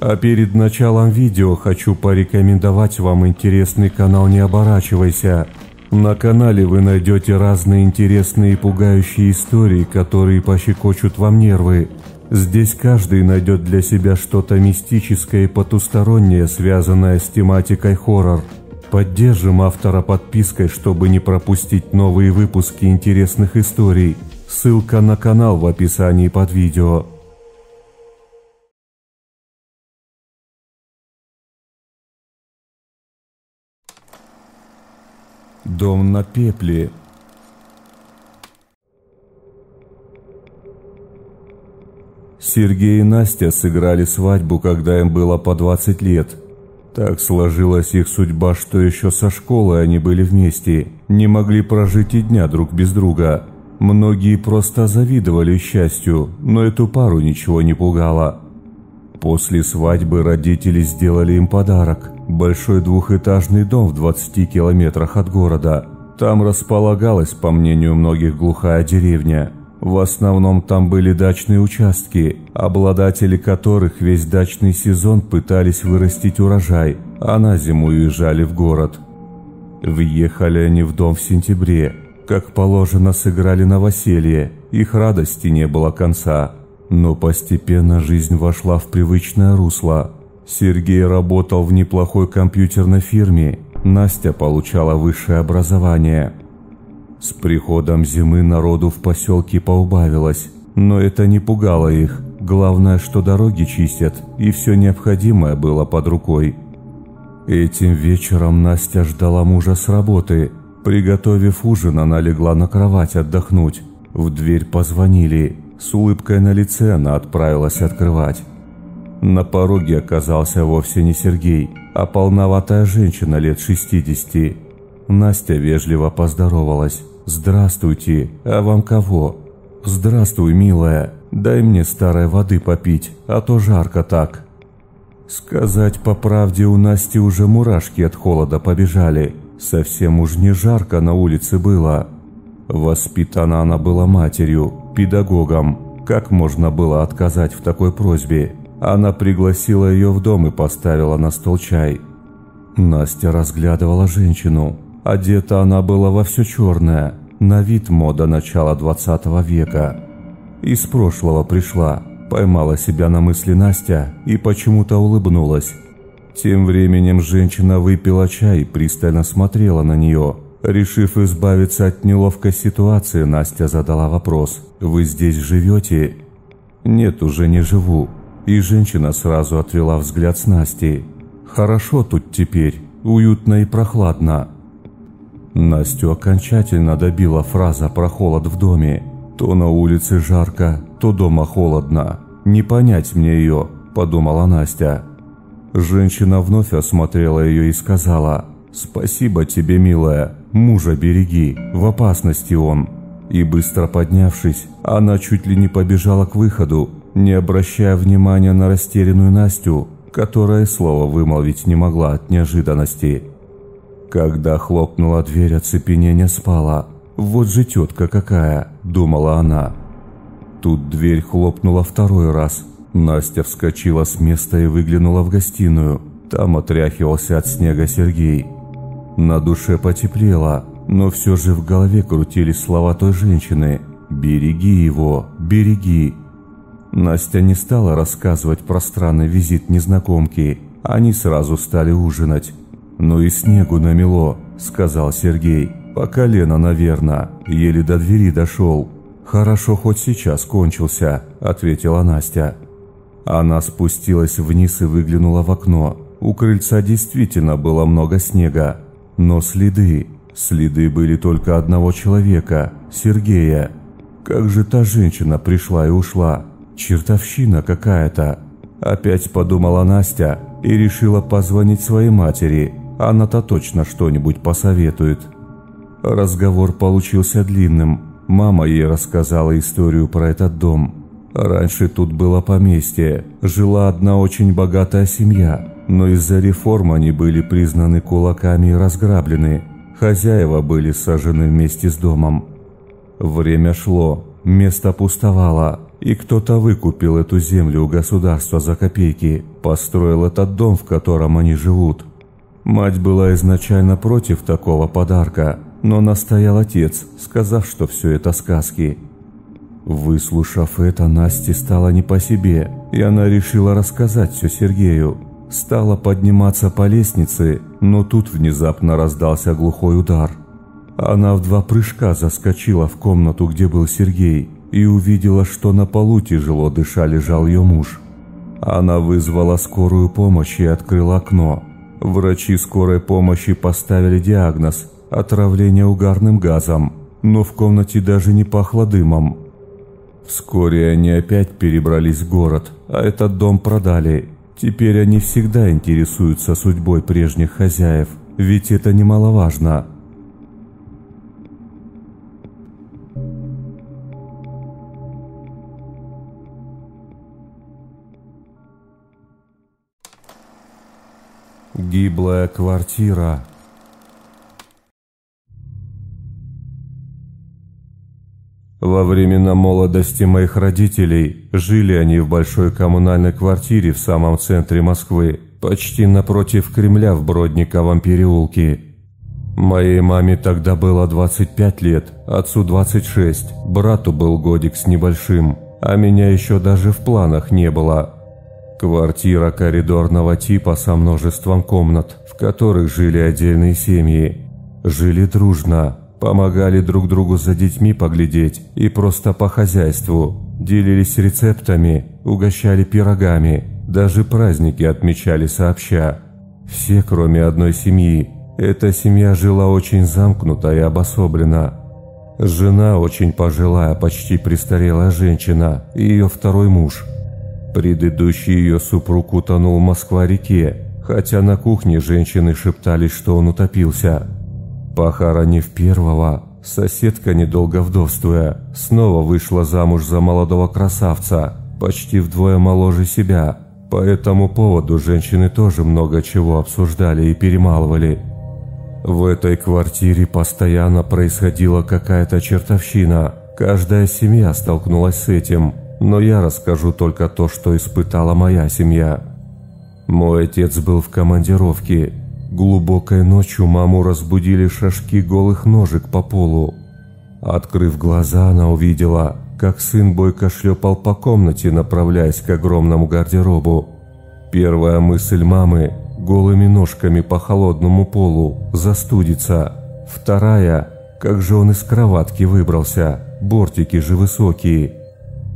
А перед началом видео хочу порекомендовать вам интересный канал «Не оборачивайся». На канале вы найдете разные интересные и пугающие истории, которые пощекочут вам нервы. Здесь каждый найдет для себя что-то мистическое и потустороннее, связанное с тематикой хоррор. Поддержим автора подпиской, чтобы не пропустить новые выпуски интересных историй. Ссылка на канал в описании под видео. Дом на пепле. Сергей и Настя сыграли свадьбу, когда им было по 20 лет. Так сложилась их судьба, что еще со школы они были вместе, не могли прожить и дня друг без друга. Многие просто завидовали счастью, но эту пару ничего не пугало. После свадьбы родители сделали им подарок – большой двухэтажный дом в 20 километрах от города. Там располагалась, по мнению многих, глухая деревня – в основном там были дачные участки, обладатели которых весь дачный сезон пытались вырастить урожай, а на зиму уезжали в город. Въехали они в дом в сентябре. Как положено, сыграли новоселье, их радости не было конца. Но постепенно жизнь вошла в привычное русло. Сергей работал в неплохой компьютерной фирме, Настя получала высшее образование – с приходом зимы народу в поселке поубавилось, но это не пугало их. Главное, что дороги чистят, и все необходимое было под рукой. Этим вечером Настя ждала мужа с работы. Приготовив ужин, она легла на кровать отдохнуть. В дверь позвонили. С улыбкой на лице она отправилась открывать. На пороге оказался вовсе не Сергей, а полноватая женщина лет 60. Настя вежливо поздоровалась. «Здравствуйте, а вам кого?» «Здравствуй, милая, дай мне старой воды попить, а то жарко так». Сказать по правде, у Насти уже мурашки от холода побежали. Совсем уж не жарко на улице было. Воспитана она была матерью, педагогом. Как можно было отказать в такой просьбе? Она пригласила ее в дом и поставила на стол чай. Настя разглядывала женщину. Одета она была во все черное, на вид мода начала 20 века. Из прошлого пришла, поймала себя на мысли Настя и почему-то улыбнулась. Тем временем женщина выпила чай и пристально смотрела на нее. Решив избавиться от неловкой ситуации, Настя задала вопрос. «Вы здесь живете?» «Нет, уже не живу». И женщина сразу отвела взгляд с Настей. «Хорошо тут теперь, уютно и прохладно. Настю окончательно добила фраза про холод в доме. То на улице жарко, то дома холодно. Не понять мне ее, подумала Настя. Женщина вновь осмотрела ее и сказала, «Спасибо тебе, милая, мужа береги, в опасности он». И быстро поднявшись, она чуть ли не побежала к выходу, не обращая внимания на растерянную Настю, которая слова вымолвить не могла от неожиданности. Когда хлопнула дверь, оцепенение спала. «Вот же тетка какая!» – думала она. Тут дверь хлопнула второй раз. Настя вскочила с места и выглянула в гостиную. Там отряхивался от снега Сергей. На душе потеплело, но все же в голове крутились слова той женщины. «Береги его, береги!» Настя не стала рассказывать про странный визит незнакомки. Они сразу стали ужинать. «Ну и снегу намело», — сказал Сергей. «По колено, наверное. Еле до двери дошел». «Хорошо, хоть сейчас кончился», — ответила Настя. Она спустилась вниз и выглянула в окно. У крыльца действительно было много снега. Но следы... Следы были только одного человека, Сергея. Как же та женщина пришла и ушла? Чертовщина какая-то. Опять подумала Настя и решила позвонить своей матери, она-то точно что-нибудь посоветует. Разговор получился длинным. Мама ей рассказала историю про этот дом. Раньше тут было поместье, жила одна очень богатая семья, но из-за реформ они были признаны кулаками и разграблены. Хозяева были сожжены вместе с домом. Время шло, место пустовало, И кто-то выкупил эту землю у государства за копейки, построил этот дом, в котором они живут. Мать была изначально против такого подарка, но настоял отец, сказав, что все это сказки. Выслушав это, Насте стало не по себе, и она решила рассказать все Сергею. Стала подниматься по лестнице, но тут внезапно раздался глухой удар. Она в два прыжка заскочила в комнату, где был Сергей, и увидела, что на полу тяжело дыша лежал ее муж. Она вызвала скорую помощь и открыла окно. Врачи скорой помощи поставили диагноз – отравление угарным газом, но в комнате даже не пахло дымом. Вскоре они опять перебрались в город, а этот дом продали. Теперь они всегда интересуются судьбой прежних хозяев, ведь это немаловажно – Гиблая квартира. Во времена молодости моих родителей жили они в большой коммунальной квартире в самом центре Москвы, почти напротив Кремля в Бродниковом переулке. Моей маме тогда было 25 лет, отцу 26, брату был годик с небольшим, а меня еще даже в планах не было – Квартира коридорного типа со множеством комнат, в которых жили отдельные семьи. Жили дружно, помогали друг другу за детьми поглядеть и просто по хозяйству. Делились рецептами, угощали пирогами, даже праздники отмечали сообща. Все, кроме одной семьи. Эта семья жила очень замкнуто и обособленно. Жена очень пожилая, почти престарелая женщина и ее второй муж – Предыдущий ее супруг утонул в Москва-реке, хотя на кухне женщины шептались, что он утопился. Похоронив первого, соседка, недолго вдовствуя, снова вышла замуж за молодого красавца, почти вдвое моложе себя. По этому поводу женщины тоже много чего обсуждали и перемалывали. В этой квартире постоянно происходила какая-то чертовщина. Каждая семья столкнулась с этим – но я расскажу только то, что испытала моя семья. Мой отец был в командировке. Глубокой ночью маму разбудили шажки голых ножек по полу. Открыв глаза, она увидела, как сын бойко шлепал по комнате, направляясь к огромному гардеробу. Первая мысль мамы – голыми ножками по холодному полу, застудиться. Вторая – как же он из кроватки выбрался, бортики же высокие –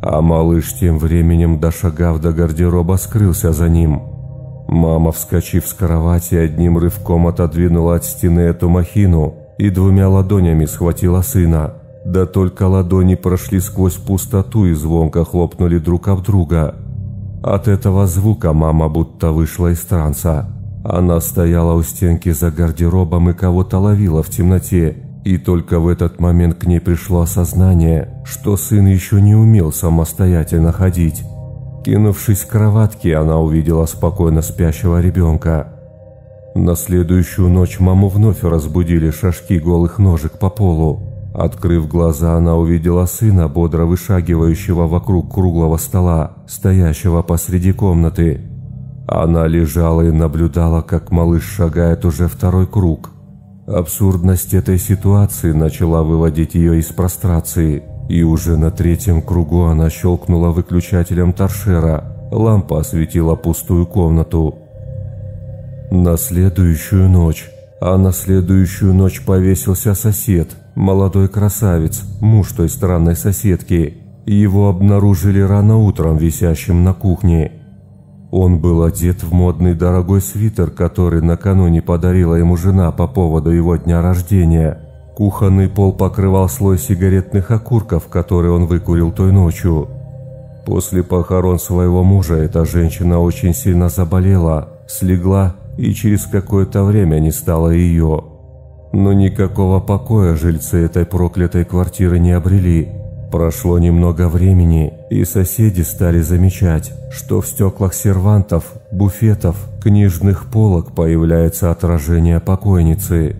а малыш тем временем, дошагав до гардероба, скрылся за ним. Мама, вскочив с кровати, одним рывком отодвинула от стены эту махину и двумя ладонями схватила сына. Да только ладони прошли сквозь пустоту и звонко хлопнули друг об друга. От этого звука мама будто вышла из транса. Она стояла у стенки за гардеробом и кого-то ловила в темноте, и только в этот момент к ней пришло осознание, что сын еще не умел самостоятельно ходить. Кинувшись к кроватке, она увидела спокойно спящего ребенка. На следующую ночь маму вновь разбудили шажки голых ножек по полу. Открыв глаза, она увидела сына, бодро вышагивающего вокруг круглого стола, стоящего посреди комнаты. Она лежала и наблюдала, как малыш шагает уже второй круг – Абсурдность этой ситуации начала выводить ее из прострации, и уже на третьем кругу она щелкнула выключателем торшера. Лампа осветила пустую комнату. На следующую ночь, а на следующую ночь повесился сосед, молодой красавец, муж той странной соседки. Его обнаружили рано утром висящим на кухне. Он был одет в модный дорогой свитер, который накануне подарила ему жена по поводу его дня рождения. Кухонный пол покрывал слой сигаретных окурков, которые он выкурил той ночью. После похорон своего мужа эта женщина очень сильно заболела, слегла и через какое-то время не стало ее. Но никакого покоя жильцы этой проклятой квартиры не обрели. Прошло немного времени, и соседи стали замечать, что в стеклах сервантов, буфетов, книжных полок появляется отражение покойницы.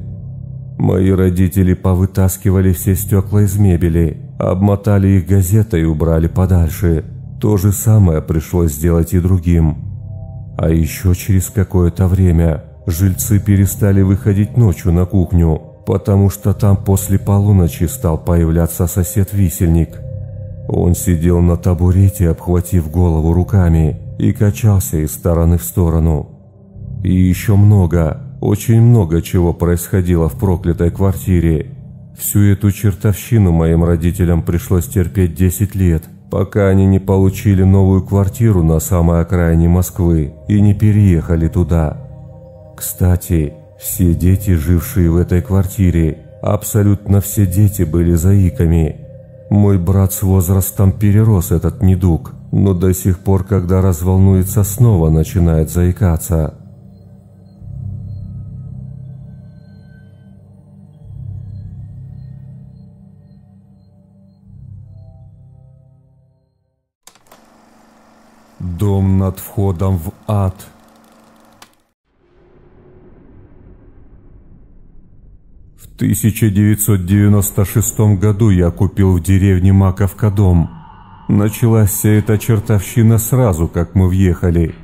Мои родители повытаскивали все стекла из мебели, Обмотали их газетой и убрали подальше. То же самое пришлось сделать и другим. А еще через какое-то время жильцы перестали выходить ночью на кухню, потому что там после полуночи стал появляться сосед-висельник. Он сидел на табурете, обхватив голову руками, и качался из стороны в сторону. И еще много, очень много чего происходило в проклятой квартире. Всю эту чертовщину моим родителям пришлось терпеть 10 лет, пока они не получили новую квартиру на самой окраине Москвы и не переехали туда. Кстати, все дети, жившие в этой квартире, абсолютно все дети были заиками. Мой брат с возрастом перерос этот недуг, но до сих пор, когда разволнуется, снова начинает заикаться. Дом над входом в ад. В 1996 году я купил в деревне Маковка дом. Началась вся эта чертовщина сразу, как мы въехали.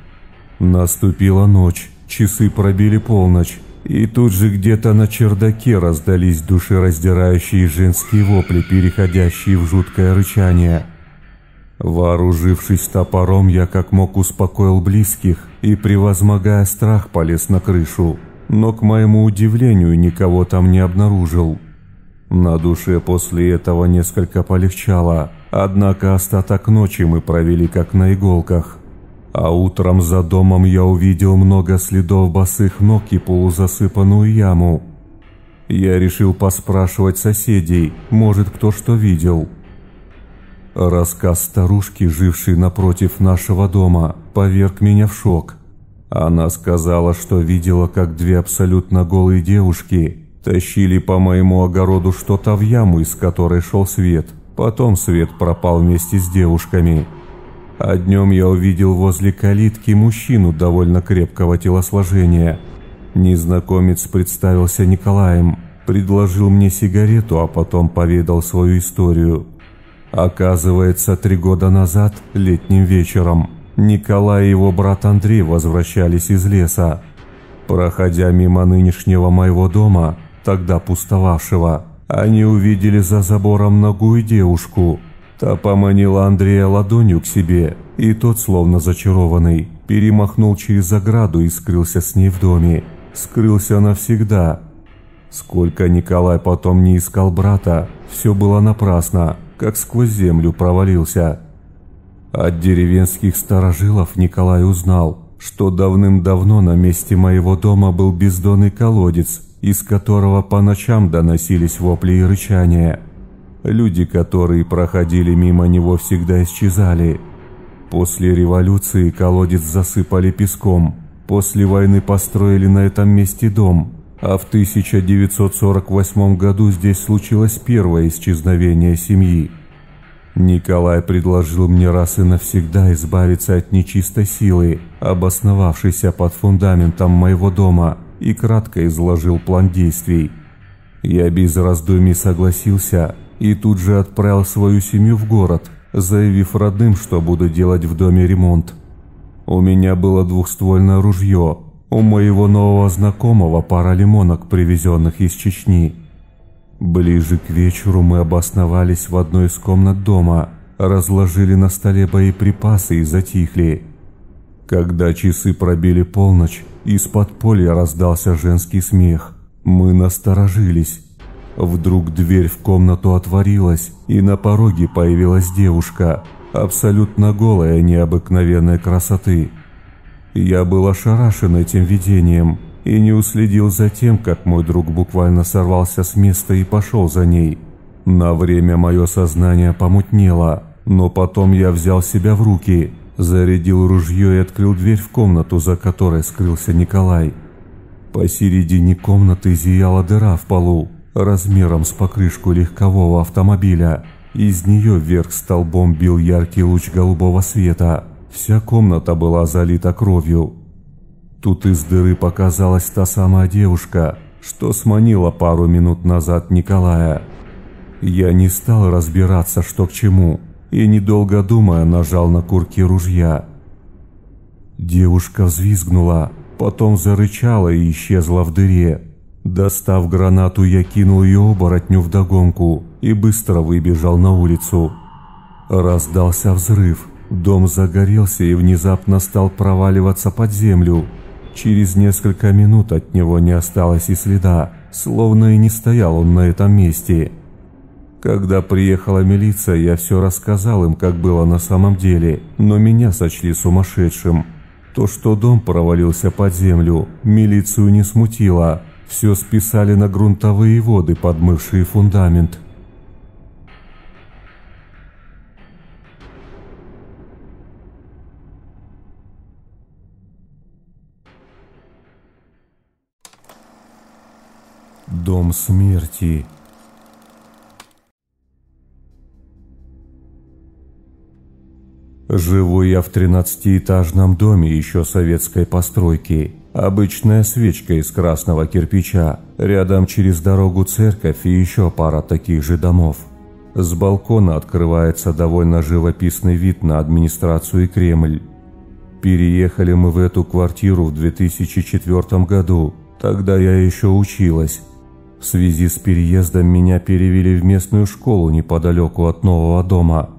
Наступила ночь, часы пробили полночь, и тут же где-то на чердаке раздались душераздирающие женские вопли, переходящие в жуткое рычание – Вооружившись топором, я как мог успокоил близких и, превозмогая страх, полез на крышу, но, к моему удивлению, никого там не обнаружил. На душе после этого несколько полегчало, однако остаток ночи мы провели как на иголках. А утром за домом я увидел много следов босых ног и полузасыпанную яму. Я решил поспрашивать соседей, может кто что видел – Рассказ старушки, жившей напротив нашего дома, поверг меня в шок. Она сказала, что видела, как две абсолютно голые девушки тащили по моему огороду что-то в яму, из которой шел свет. Потом свет пропал вместе с девушками. А днем я увидел возле калитки мужчину довольно крепкого телосложения. Незнакомец представился Николаем, предложил мне сигарету, а потом поведал свою историю. Оказывается, три года назад, летним вечером, Николай и его брат Андрей возвращались из леса. Проходя мимо нынешнего моего дома, тогда пустовавшего, они увидели за забором ногую девушку. Та поманила Андрея ладонью к себе, и тот, словно зачарованный, перемахнул через заграду и скрылся с ней в доме. Скрылся навсегда. Сколько Николай потом не искал брата, все было напрасно как сквозь землю провалился. От деревенских старожилов Николай узнал, что давным-давно на месте моего дома был бездонный колодец, из которого по ночам доносились вопли и рычания. Люди, которые проходили мимо него, всегда исчезали. После революции колодец засыпали песком. После войны построили на этом месте дом, а в 1948 году здесь случилось первое исчезновение семьи. Николай предложил мне раз и навсегда избавиться от нечистой силы, обосновавшейся под фундаментом моего дома, и кратко изложил план действий. Я без раздумий согласился и тут же отправил свою семью в город, заявив родным, что буду делать в доме ремонт. У меня было двухствольное ружье, у моего нового знакомого пара лимонок, привезенных из Чечни. Ближе к вечеру мы обосновались в одной из комнат дома, разложили на столе боеприпасы и затихли. Когда часы пробили полночь, из-под поля раздался женский смех. Мы насторожились. Вдруг дверь в комнату отворилась, и на пороге появилась девушка, абсолютно голая необыкновенной красоты. Я был ошарашен этим видением и не уследил за тем, как мой друг буквально сорвался с места и пошел за ней. На время мое сознание помутнело, но потом я взял себя в руки, зарядил ружье и открыл дверь в комнату, за которой скрылся Николай. Посередине комнаты зияла дыра в полу, размером с покрышку легкового автомобиля. Из нее вверх столбом бил яркий луч голубого света – Вся комната была залита кровью. Тут из дыры показалась та самая девушка, что сманила пару минут назад Николая. Я не стал разбираться, что к чему, и, недолго думая, нажал на курки ружья. Девушка взвизгнула, потом зарычала и исчезла в дыре. Достав гранату, я кинул ее оборотню вдогонку и быстро выбежал на улицу. Раздался взрыв. Дом загорелся и внезапно стал проваливаться под землю. Через несколько минут от него не осталось и следа, словно и не стоял он на этом месте. Когда приехала милиция, я все рассказал им, как было на самом деле, но меня сочли сумасшедшим. То, что дом провалился под землю, милицию не смутило. Все списали на грунтовые воды, подмывшие фундамент. Дом смерти. Живу я в тринадцатиэтажном доме еще советской постройки. Обычная свечка из красного кирпича. Рядом через дорогу церковь и еще пара таких же домов. С балкона открывается довольно живописный вид на администрацию и Кремль. Переехали мы в эту квартиру в 2004 году. Тогда я еще училась. В связи с переездом меня перевели в местную школу неподалеку от нового дома.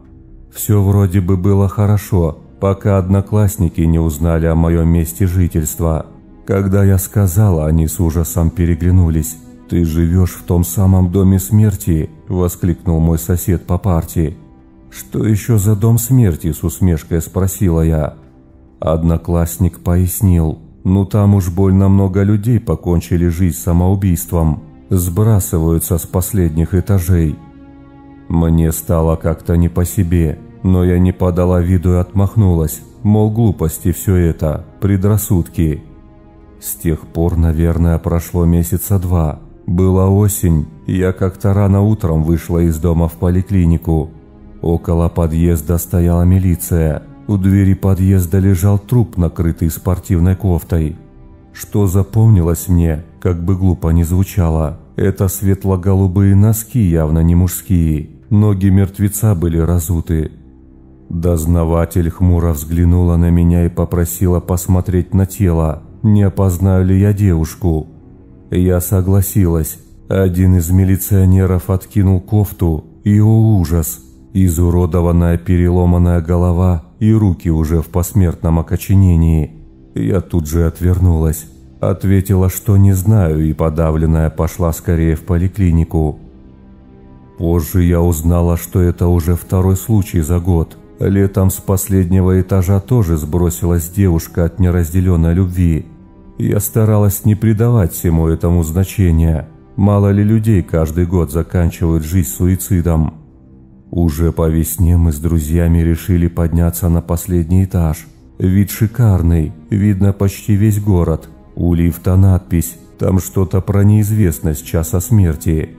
Все вроде бы было хорошо, пока одноклассники не узнали о моем месте жительства. Когда я сказала, они с ужасом переглянулись. «Ты живешь в том самом доме смерти?» – воскликнул мой сосед по партии. «Что еще за дом смерти?» – с усмешкой спросила я. Одноклассник пояснил. «Ну там уж больно много людей покончили жизнь самоубийством сбрасываются с последних этажей. Мне стало как-то не по себе, но я не подала виду и отмахнулась, мол, глупости все это, предрассудки. С тех пор, наверное, прошло месяца два. Была осень, я как-то рано утром вышла из дома в поликлинику. Около подъезда стояла милиция. У двери подъезда лежал труп, накрытый спортивной кофтой. Что запомнилось мне, как бы глупо ни звучало, это светло-голубые носки явно не мужские, ноги мертвеца были разуты. Дознаватель хмуро взглянула на меня и попросила посмотреть на тело, не опознаю ли я девушку. Я согласилась. Один из милиционеров откинул кофту, и, о ужас, изуродованная переломанная голова и руки уже в посмертном окоченении. Я тут же отвернулась. Ответила, что не знаю, и подавленная пошла скорее в поликлинику. Позже я узнала, что это уже второй случай за год. Летом с последнего этажа тоже сбросилась девушка от неразделенной любви. Я старалась не придавать всему этому значения. Мало ли людей каждый год заканчивают жизнь суицидом. Уже по весне мы с друзьями решили подняться на последний этаж – Вид шикарный, видно почти весь город. У лифта надпись, там что-то про неизвестность часа смерти.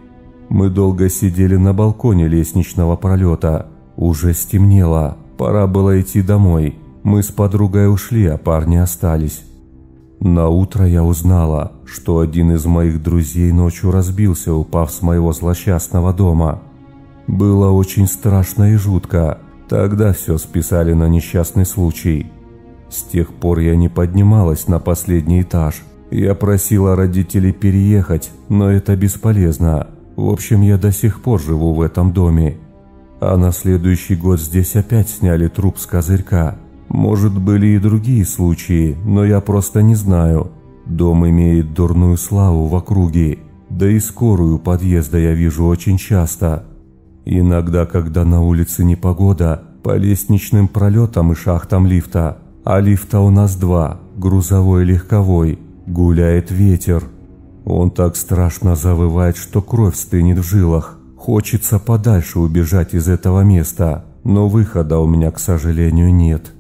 Мы долго сидели на балконе лестничного пролета. Уже стемнело, пора было идти домой. Мы с подругой ушли, а парни остались. На утро я узнала, что один из моих друзей ночью разбился, упав с моего злосчастного дома. Было очень страшно и жутко. Тогда все списали на несчастный случай. С тех пор я не поднималась на последний этаж. Я просила родителей переехать, но это бесполезно. В общем, я до сих пор живу в этом доме. А на следующий год здесь опять сняли труп с козырька. Может, были и другие случаи, но я просто не знаю. Дом имеет дурную славу в округе, да и скорую подъезда я вижу очень часто. Иногда, когда на улице непогода, по лестничным пролетам и шахтам лифта а лифта у нас два, грузовой и легковой. Гуляет ветер. Он так страшно завывает, что кровь стынет в жилах. Хочется подальше убежать из этого места, но выхода у меня, к сожалению, нет.